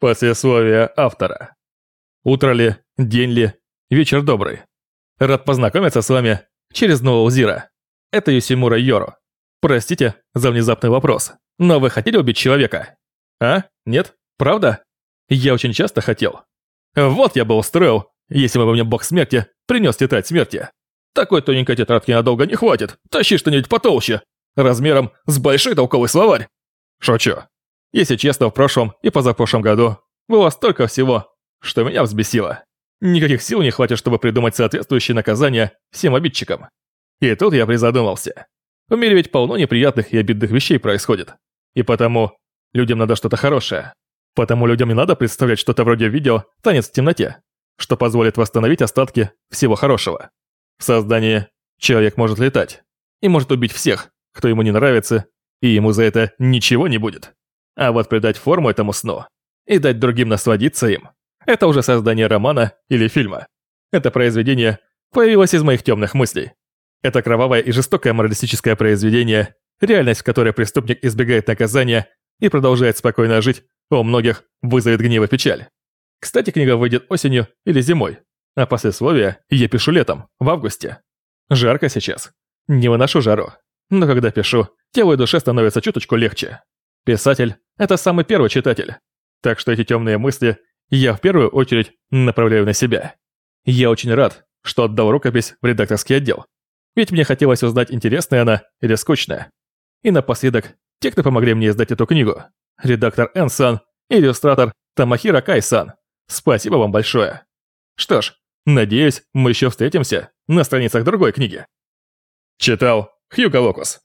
Послесловие автора. Утро ли, день ли, вечер добрый. Рад познакомиться с вами через Ноузира. Это Юсимура Йоро. Простите за внезапный вопрос, но вы хотели убить человека? А? Нет? Правда? Я очень часто хотел. Вот я бы устроил, если бы мне бог смерти принес тетрадь смерти. Такой тоненькой тетрадки надолго не хватит. Тащи что-нибудь потолще. Размером с большой толковый словарь. Шучу. Если честно, в прошлом и позапрошлом году было столько всего, что меня взбесило. Никаких сил не хватит, чтобы придумать соответствующее наказание всем обидчикам. И тут я призадумался. В мире ведь полно неприятных и обидных вещей происходит. И потому людям надо что-то хорошее. Потому людям не надо представлять что-то вроде видео «Танец в темноте», что позволит восстановить остатки всего хорошего. В создании человек может летать и может убить всех, кто ему не нравится, и ему за это ничего не будет. А вот придать форму этому сну и дать другим насладиться им – это уже создание романа или фильма. Это произведение появилось из моих темных мыслей. Это кровавое и жестокое моралистическое произведение, реальность, в которой преступник избегает наказания и продолжает спокойно жить, у многих вызовет гнев и печаль. Кстати, книга выйдет осенью или зимой, а послесловие я пишу летом, в августе. Жарко сейчас. Не выношу жару. Но когда пишу, телу и душе становится чуточку легче. Писатель – это самый первый читатель. Так что эти темные мысли я в первую очередь направляю на себя. Я очень рад, что отдал рукопись в редакторский отдел. Ведь мне хотелось узнать, интересная она или скучная. И напоследок, те, кто помогли мне издать эту книгу. Редактор Энсан, иллюстратор Тамахира Кайсан. Спасибо вам большое. Что ж, надеюсь, мы еще встретимся на страницах другой книги. Читал Хьюго Локус.